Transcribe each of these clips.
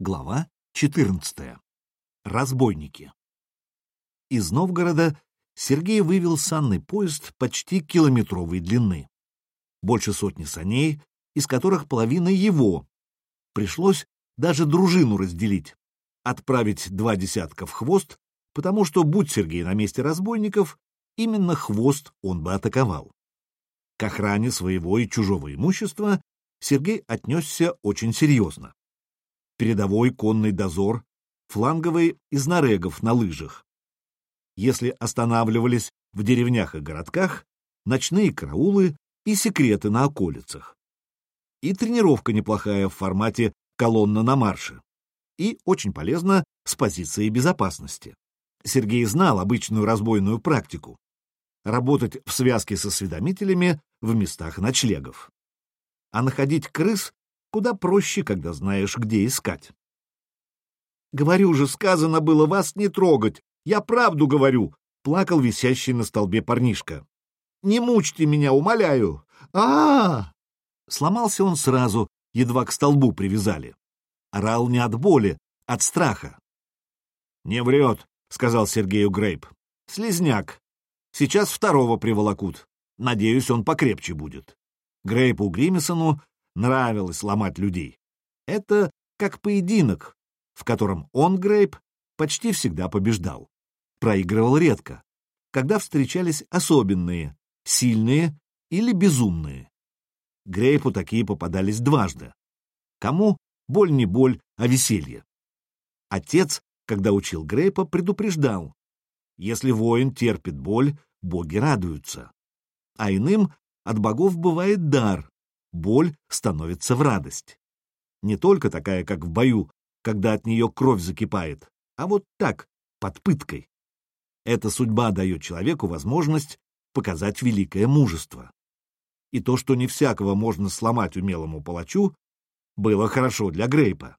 Глава 14. Разбойники. Из Новгорода Сергей вывел санный поезд почти километровой длины. Больше сотни саней, из которых половина его. Пришлось даже дружину разделить, отправить два десятка в хвост, потому что, будь Сергей на месте разбойников, именно хвост он бы атаковал. К охране своего и чужого имущества Сергей отнесся очень серьезно передовой конный дозор, фланговые из нарегов на лыжах. Если останавливались в деревнях и городках, ночные караулы и секреты на околицах. И тренировка неплохая в формате колонна на марше. И очень полезно с позиции безопасности. Сергей знал обычную разбойную практику. Работать в связке со осведомителями в местах ночлегов. А находить крыс Куда проще, когда знаешь, где искать. «Говорю же, сказано было вас не трогать. Я правду говорю», — плакал висящий на столбе парнишка. «Не мучьте меня, умоляю! а, -а, -а Сломался он сразу, едва к столбу привязали. Орал не от боли, от страха. «Не врет», — сказал Сергею Грейп. «Слизняк. Сейчас второго приволокут. Надеюсь, он покрепче будет». Грейпу Гримисону нравилось ломать людей. Это как поединок, в котором он, Грейп, почти всегда побеждал. Проигрывал редко, когда встречались особенные, сильные или безумные. Грейпу такие попадались дважды. Кому боль не боль, а веселье. Отец, когда учил Грейпа, предупреждал. Если воин терпит боль, боги радуются. А иным от богов бывает дар, боль становится в радость. Не только такая, как в бою, когда от нее кровь закипает, а вот так, под пыткой. Эта судьба дает человеку возможность показать великое мужество. И то, что не всякого можно сломать умелому палачу, было хорошо для Грейпа.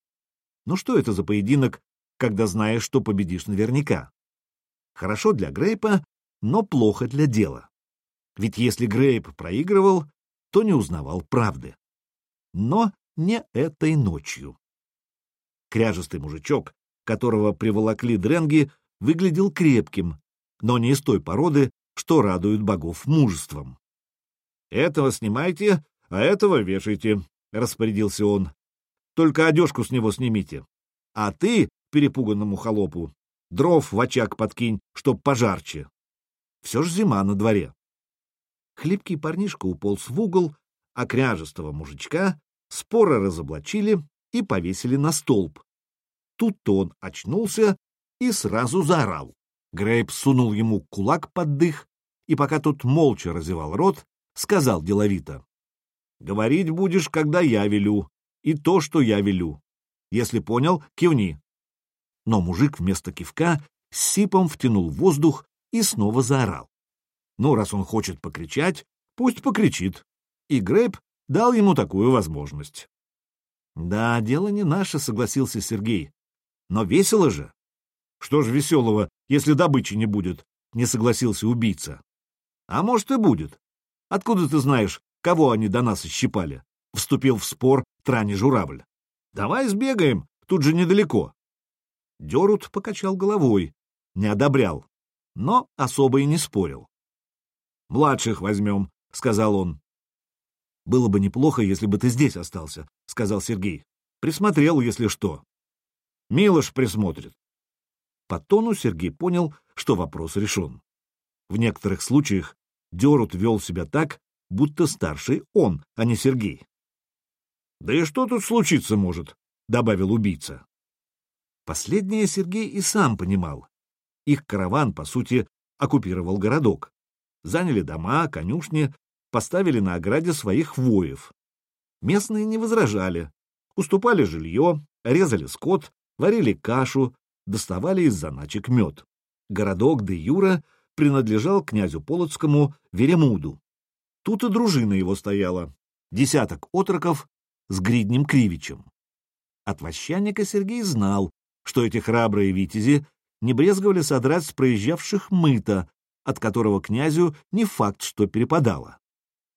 Но что это за поединок, когда знаешь, что победишь наверняка? Хорошо для Грейпа, но плохо для дела. Ведь если Грейп проигрывал, то не узнавал правды. Но не этой ночью. Кряжестый мужичок, которого приволокли дренги, выглядел крепким, но не из той породы, что радует богов мужеством. «Этого снимайте, а этого вешайте», — распорядился он. «Только одежку с него снимите. А ты, перепуганному холопу, дров в очаг подкинь, чтоб пожарче. Все ж зима на дворе». Хлипкий парнишка уполз в угол, а кряжестого мужичка споро разоблачили и повесили на столб. Тут-то он очнулся и сразу заорал. Грейп сунул ему кулак под дых, и пока тот молча разевал рот, сказал деловито. — Говорить будешь, когда я велю, и то, что я велю. Если понял, кивни. Но мужик вместо кивка сипом втянул воздух и снова заорал. Ну, раз он хочет покричать, пусть покричит. И Грейп дал ему такую возможность. Да, дело не наше, согласился Сергей. Но весело же. Что ж веселого, если добычи не будет, не согласился убийца. А может и будет. Откуда ты знаешь, кого они до нас ощипали? Вступил в спор Трани Журавль. Давай сбегаем, тут же недалеко. Дерут покачал головой, не одобрял, но особо и не спорил. Младших возьмем, — сказал он. «Было бы неплохо, если бы ты здесь остался», — сказал Сергей. «Присмотрел, если что». «Милош присмотрит». По тону Сергей понял, что вопрос решен. В некоторых случаях Дерут вел себя так, будто старший он, а не Сергей. «Да и что тут случиться может?» — добавил убийца. Последнее Сергей и сам понимал. Их караван, по сути, оккупировал городок заняли дома, конюшни, поставили на ограде своих воев. Местные не возражали, уступали жилье, резали скот, варили кашу, доставали из заначек мед. Городок де Юра принадлежал князю Полоцкому Веремуду. Тут и дружина его стояла, десяток отроков с Гриднем Кривичем. От вощанника Сергей знал, что эти храбрые витязи не брезговали содрать с проезжавших мыта, от которого князю не факт, что перепадало.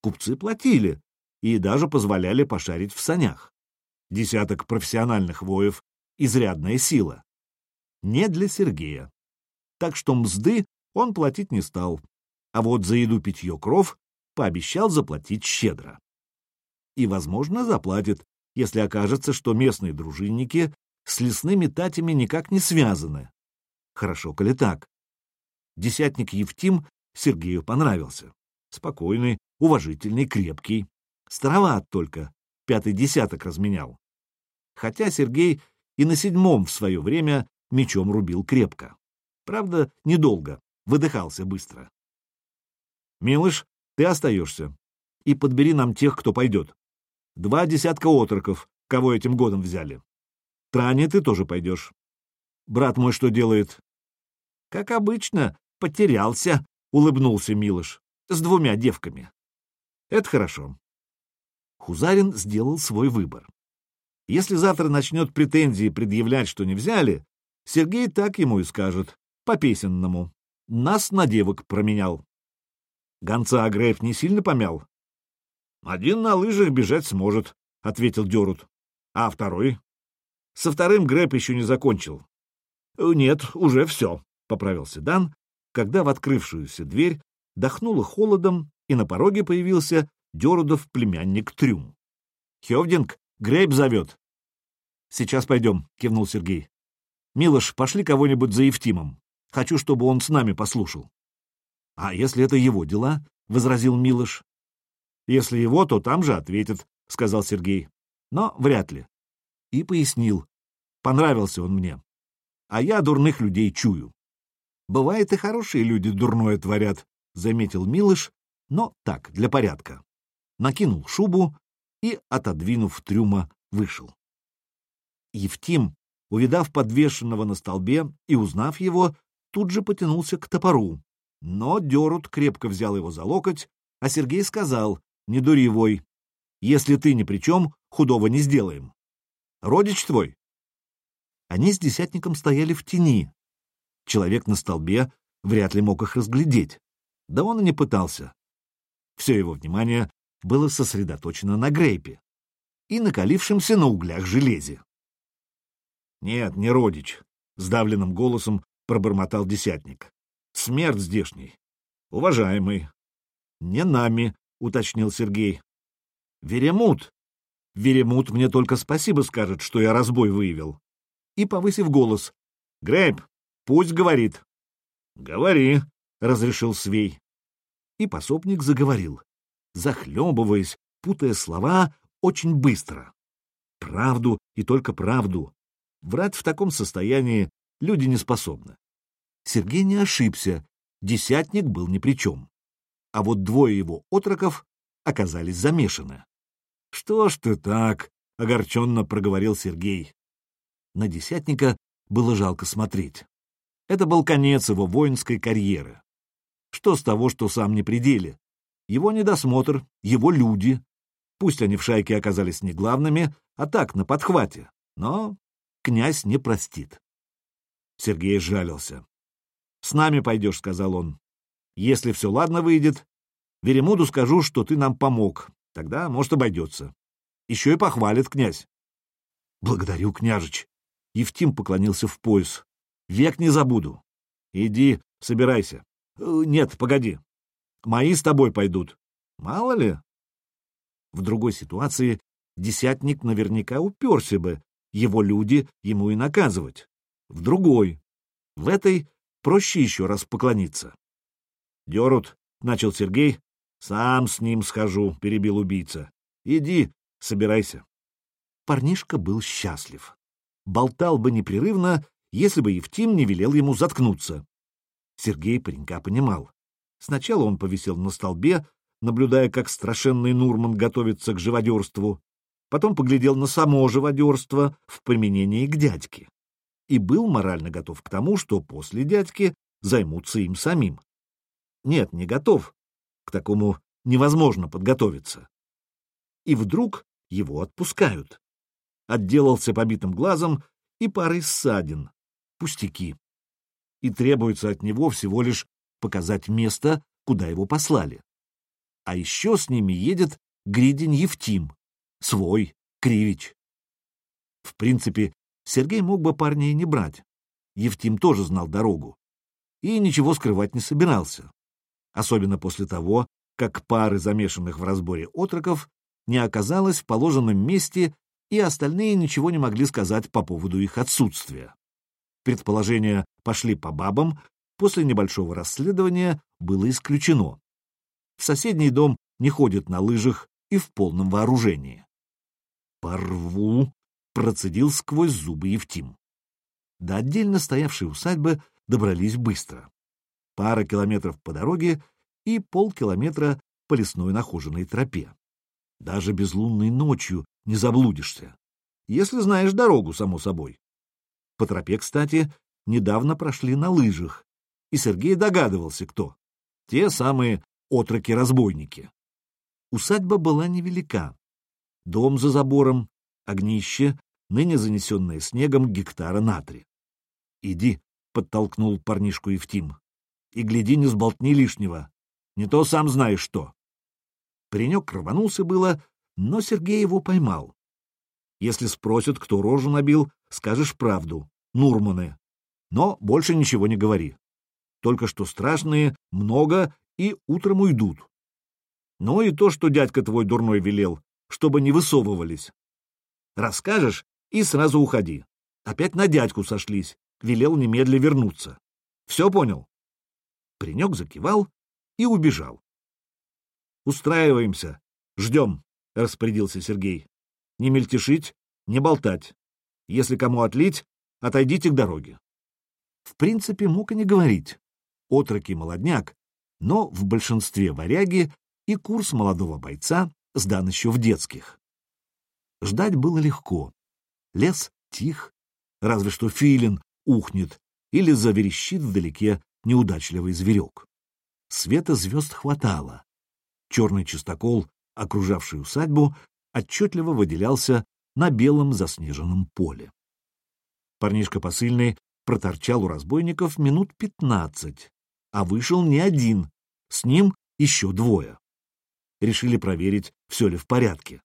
Купцы платили и даже позволяли пошарить в санях. Десяток профессиональных воев изрядная сила. Не для Сергея. Так что мзды он платить не стал, а вот за еду-питье кров пообещал заплатить щедро. И, возможно, заплатит, если окажется, что местные дружинники с лесными татями никак не связаны. Хорошо, коли так. Десятник Евтим Сергею понравился. Спокойный, уважительный, крепкий. Староват только, пятый десяток разменял. Хотя Сергей и на седьмом в свое время мечом рубил крепко. Правда, недолго, выдыхался быстро. «Милыш, ты остаешься. И подбери нам тех, кто пойдет. Два десятка отроков, кого этим годом взяли. Тране ты тоже пойдешь. Брат мой что делает? Как обычно, потерялся, улыбнулся Милош, с двумя девками. Это хорошо. Хузарин сделал свой выбор. Если завтра начнет претензии предъявлять, что не взяли, Сергей так ему и скажет, по-песенному. Нас на девок променял. Гонца Агреев не сильно помял? Один на лыжах бежать сможет, — ответил Дерут. А второй? Со вторым Грэп еще не закончил. Нет, уже все, — поправился Дан, когда в открывшуюся дверь дохнуло холодом, и на пороге появился Дерудов племянник Трюм. Хевдинг, Грейп зовет. Сейчас пойдем, — кивнул Сергей. Милош, пошли кого-нибудь за Евтимом. Хочу, чтобы он с нами послушал. — А если это его дела? — возразил Милош. — Если его, то там же ответят, — сказал Сергей. — Но вряд ли. И пояснил. Понравился он мне. А я дурных людей чую. Бывает, и хорошие люди дурное творят, — заметил Милош, но так, для порядка. Накинул шубу и, отодвинув трюма, вышел. Евтим, увидав подвешенного на столбе и узнав его, тут же потянулся к топору. Но Дерут крепко взял его за локоть, а Сергей сказал, не дури вой, если ты ни при чем, худого не сделаем. Родич твой? Они с десятником стояли в тени. Человек на столбе вряд ли мог их разглядеть. Да он и не пытался. Все его внимание было сосредоточено на грейпе и накалившемся на углях железе. «Нет, не родич», — сдавленным голосом пробормотал десятник. Смерть здешний. Уважаемый. Не нами, уточнил Сергей. Веремут. Веремут мне только спасибо скажет, что я разбой выявил. И, повысив голос, Грейп, пусть говорит. Говори, разрешил Свей. И пособник заговорил, захлебываясь, путая слова очень быстро. Правду и только правду. Врать в таком состоянии люди не способны. Сергей не ошибся, десятник был ни при чем. А вот двое его отроков оказались замешаны. — Что ж ты так? — огорченно проговорил Сергей. На десятника было жалко смотреть. Это был конец его воинской карьеры. Что с того, что сам не пределе? Его недосмотр, его люди. Пусть они в шайке оказались не главными, а так, на подхвате. Но князь не простит. Сергей жалился. «С нами пойдешь», — сказал он. «Если все ладно выйдет, Веремуду скажу, что ты нам помог. Тогда, может, обойдется. Еще и похвалит князь». «Благодарю, княжич». Евтим поклонился в пояс. «Век не забуду. Иди, собирайся». «Э, «Нет, погоди. Мои с тобой пойдут. Мало ли». В другой ситуации десятник наверняка уперся бы, его люди ему и наказывать. В другой. В этой проще еще раз поклониться. — Дерут, — начал Сергей. — Сам с ним схожу, — перебил убийца. — Иди, собирайся. Парнишка был счастлив. Болтал бы непрерывно, если бы Евтим не велел ему заткнуться. Сергей паренька понимал. Сначала он повисел на столбе, наблюдая, как страшенный Нурман готовится к живодерству, потом поглядел на само живодерство в применении к дядьке и был морально готов к тому, что после дядьки займутся им самим. Нет, не готов. К такому невозможно подготовиться. И вдруг его отпускают. Отделался побитым глазом и парой ссадин. Пустяки. И требуется от него всего лишь показать место, куда его послали. А еще с ними едет Гридин Евтим, свой, Кривич. В принципе, Сергей мог бы парня и не брать. Евтим тоже знал дорогу. И ничего скрывать не собирался. Особенно после того, как пары замешанных в разборе отроков не оказалось в положенном месте, и остальные ничего не могли сказать по поводу их отсутствия. Предположения пошли по бабам, после небольшого расследования было исключено. В соседний дом не ходят на лыжах и в полном вооружении. «Порву!» — процедил сквозь зубы Евтим. До отдельно стоявшей усадьбы добрались быстро. Пара километров по дороге и полкилометра по лесной нахоженной тропе. Даже безлунной ночью не заблудишься, если знаешь дорогу, само собой. По тропе, кстати, недавно прошли на лыжах, и Сергей догадывался, кто. Те самые отроки-разбойники. Усадьба была невелика. Дом за забором, огнище, ныне занесенное снегом гектара на три. «Иди», — подтолкнул парнишку Евтим, — «и гляди, не сболтни лишнего. Не то сам знаешь что». Паренек рванулся было, но Сергей его поймал. Если спросят, кто рожу набил, скажешь правду. Нурманы. Но больше ничего не говори. Только что страшные, много и утром уйдут. Ну и то, что дядька твой дурной велел, чтобы не высовывались. Расскажешь и сразу уходи. Опять на дядьку сошлись, велел немедля вернуться. Все понял? Паренек закивал и убежал. «Устраиваемся. Ждем», — распорядился Сергей. «Не мельтешить, не болтать. Если кому отлить, отойдите к дороге». В принципе, мог и не говорить. Отроки молодняк, но в большинстве варяги и курс молодого бойца сдан еще в детских. Ждать было легко. Лес тих, разве что филин ухнет или заверещит вдалеке неудачливый зверек. Света звезд хватало. Черный чистокол, окружавший усадьбу, отчетливо выделялся на белом заснеженном поле. Парнишка посыльный проторчал у разбойников минут пятнадцать, а вышел не один, с ним еще двое. Решили проверить, все ли в порядке.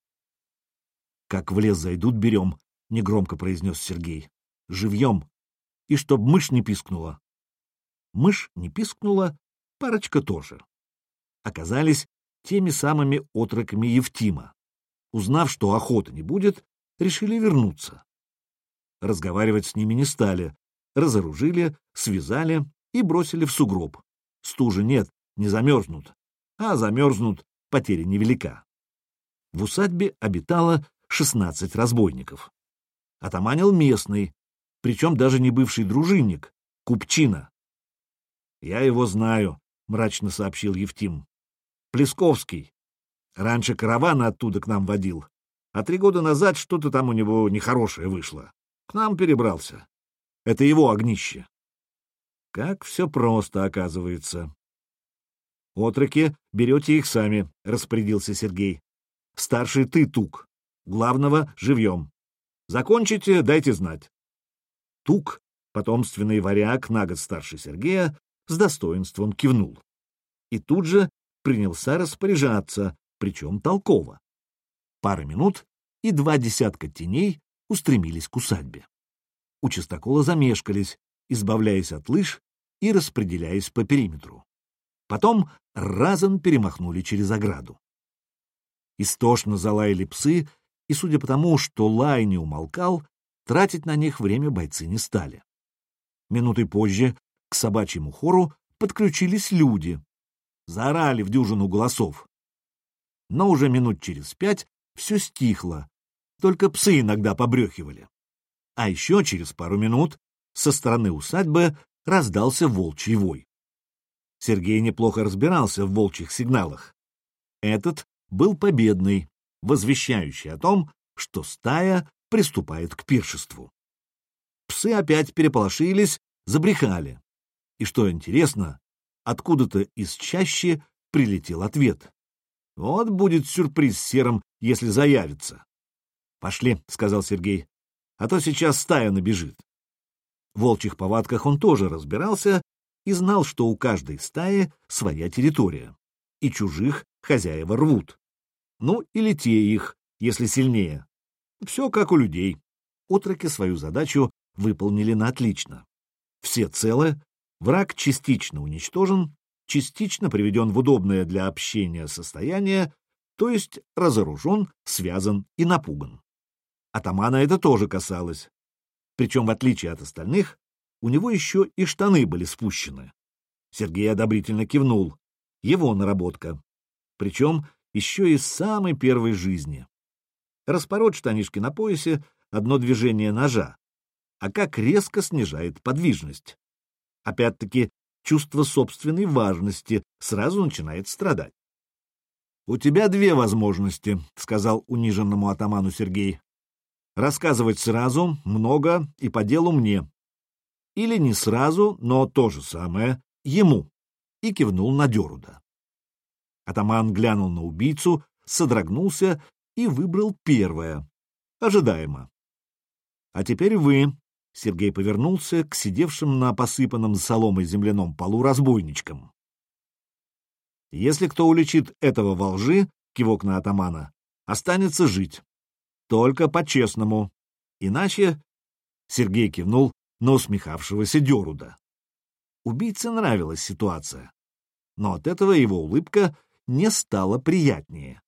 «Как в лес зайдут, берем», — негромко произнес Сергей. «Живьем. И чтоб мышь не пискнула». Мышь не пискнула, парочка тоже. Оказались теми самыми отроками Евтима. Узнав, что охоты не будет, решили вернуться. Разговаривать с ними не стали, разоружили, связали и бросили в сугроб. Стужи нет, не замерзнут, а замерзнут, потеря невелика. В усадьбе обитало 16 разбойников. Отоманил местный, причем даже не бывший дружинник, Купчина. «Я его знаю», — мрачно сообщил Евтим. «Плесковский. Раньше караваны оттуда к нам водил, а три года назад что-то там у него нехорошее вышло. К нам перебрался. Это его огнище. Как все просто, оказывается. «Отроки, берете их сами», — распорядился Сергей. «Старший ты, Тук. Главного — живьем. Закончите, дайте знать». Тук, потомственный варяг, на год старше Сергея, с достоинством кивнул. И тут же принялся распоряжаться, причем толково. Пара минут, и два десятка теней устремились к усадьбе. У чистокола замешкались, избавляясь от лыж и распределяясь по периметру. Потом разом перемахнули через ограду. Истошно залаяли псы, и, судя по тому, что лай не умолкал, тратить на них время бойцы не стали. Минуты позже к собачьему хору подключились люди. Заорали в дюжину голосов. Но уже минут через пять все стихло, только псы иногда побрехивали. А еще через пару минут со стороны усадьбы раздался волчий вой. Сергей неплохо разбирался в волчьих сигналах. Этот был победный, возвещающий о том, что стая приступает к пиршеству. Псы опять переполошились, забрехали. И что интересно, откуда-то из чащи прилетел ответ. Вот будет сюрприз серым, если заявится. — Пошли, — сказал Сергей, — а то сейчас стая набежит. В волчьих повадках он тоже разбирался и знал, что у каждой стаи своя территория, и чужих хозяева рвут. Ну, или те их, если сильнее. Все как у людей. отроки свою задачу выполнили на отлично. Все целы, враг частично уничтожен, частично приведен в удобное для общения состояние, то есть разоружен, связан и напуган. Атамана это тоже касалось. Причем, в отличие от остальных, у него еще и штаны были спущены. Сергей одобрительно кивнул. Его наработка. Причем еще из самой первой жизни. Распороть штанишки на поясе — одно движение ножа. А как резко снижает подвижность. Опять-таки, чувство собственной важности сразу начинает страдать. «У тебя две возможности», — сказал униженному атаману Сергей. «Рассказывать сразу, много и по делу мне. Или не сразу, но то же самое, ему», — и кивнул на Деруда. Атаман глянул на убийцу, содрогнулся и выбрал первое. Ожидаемо. «А теперь вы», — Сергей повернулся к сидевшим на посыпанном соломой земляном полу разбойничкам. «Если кто уличит этого во лжи, — кивок на атамана, — останется жить. Только по-честному. Иначе...» — Сергей кивнул на усмехавшегося Деруда. Убийце нравилась ситуация, но от этого его улыбка не стало приятнее.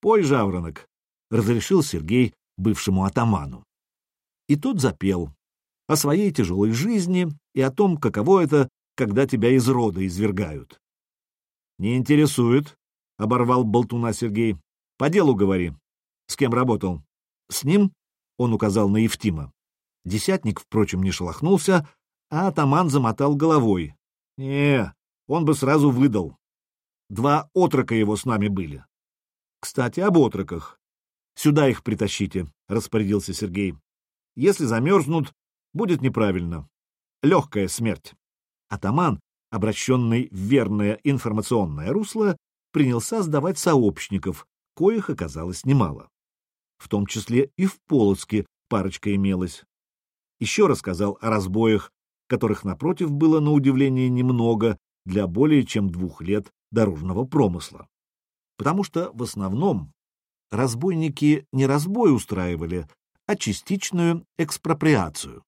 «Пой, жаворонок», — разрешил Сергей бывшему атаману. И тот запел о своей тяжелой жизни и о том, каково это, когда тебя из рода извергают. «Не интересует», — оборвал болтуна Сергей. «По делу говори. С кем работал?» «С ним?» — он указал на Евтима. Десятник, впрочем, не шелохнулся, а атаман замотал головой. «Не, он бы сразу выдал. Два отрока его с нами были. Кстати, об отроках. Сюда их притащите, — распорядился Сергей. Если замерзнут, будет неправильно. Легкая смерть. Атаман, обращенный в верное информационное русло, принялся сдавать сообщников, коих оказалось немало. В том числе и в Полоцке парочка имелась. Еще рассказал о разбоях, которых, напротив, было на удивление немного для более чем двух лет дорожного промысла. Потому что в основном разбойники не разбой устраивали, а частичную экспроприацию.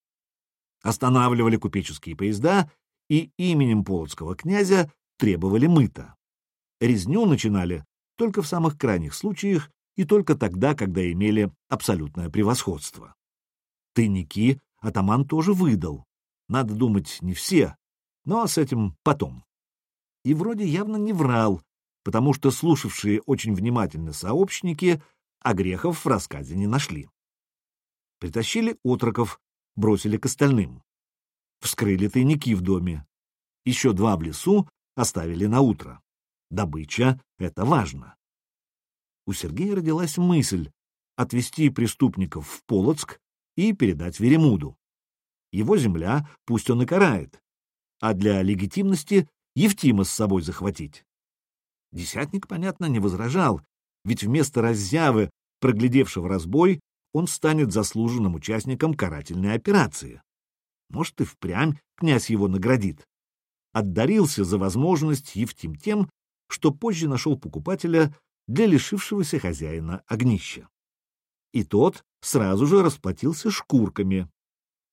Останавливали купеческие поезда и именем полоцкого князя требовали мыта. Резню начинали только в самых крайних случаях и только тогда, когда имели абсолютное превосходство. Тайники атаман тоже выдал. Надо думать, не все, но с этим потом и вроде явно не врал, потому что слушавшие очень внимательно сообщники огрехов в рассказе не нашли. Притащили отроков, бросили к остальным. Вскрыли тайники в доме. Еще два в лесу оставили на утро. Добыча — это важно. У Сергея родилась мысль отвезти преступников в Полоцк и передать Веремуду. Его земля пусть он и карает, а для легитимности Евтима с собой захватить. Десятник, понятно, не возражал, ведь вместо раззявы, проглядевшего разбой, он станет заслуженным участником карательной операции. Может, и впрямь князь его наградит. Отдарился за возможность Евтим тем, что позже нашел покупателя для лишившегося хозяина огнища. И тот сразу же расплатился шкурками.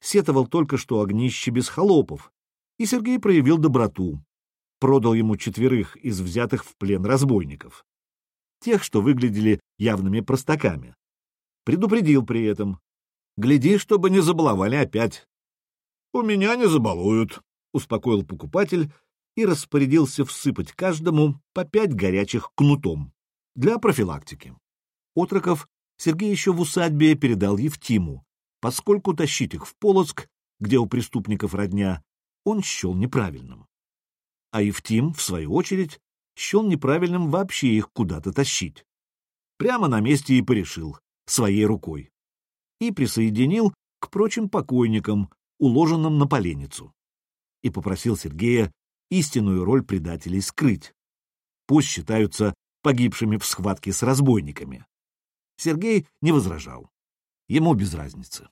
Сетовал только, что огнище без холопов, и Сергей проявил доброту продал ему четверых из взятых в плен разбойников. Тех, что выглядели явными простаками. Предупредил при этом. Гляди, чтобы не забаловали опять. — У меня не забалуют, — успокоил покупатель и распорядился всыпать каждому по пять горячих кнутом для профилактики. Отроков Сергей еще в усадьбе передал Евтиму, поскольку тащить их в Полоцк, где у преступников родня, он счел неправильным а Евтим, в свою очередь, счел неправильным вообще их куда-то тащить. Прямо на месте и порешил, своей рукой. И присоединил к прочим покойникам, уложенным на поленницу. И попросил Сергея истинную роль предателей скрыть. Пусть считаются погибшими в схватке с разбойниками. Сергей не возражал. Ему без разницы.